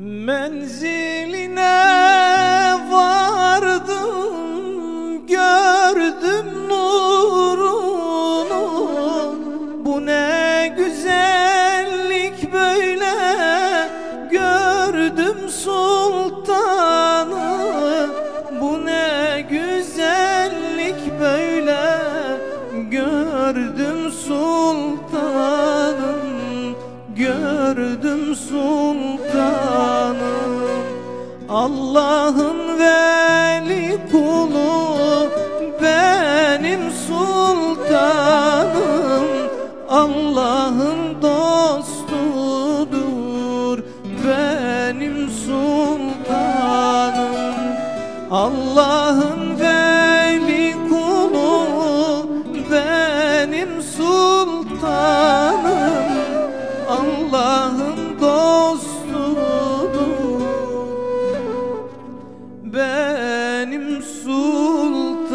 Menziline vardım gördüm nurunu. Bu ne güzellik böyle gördüm sultanı. Bu ne güzellik böyle gördüm sultanım Gördüm sultanım Allah'ın veli kulu benim sultanım. Allah'ın dostudur benim sultanım. Allah'ın benim sultan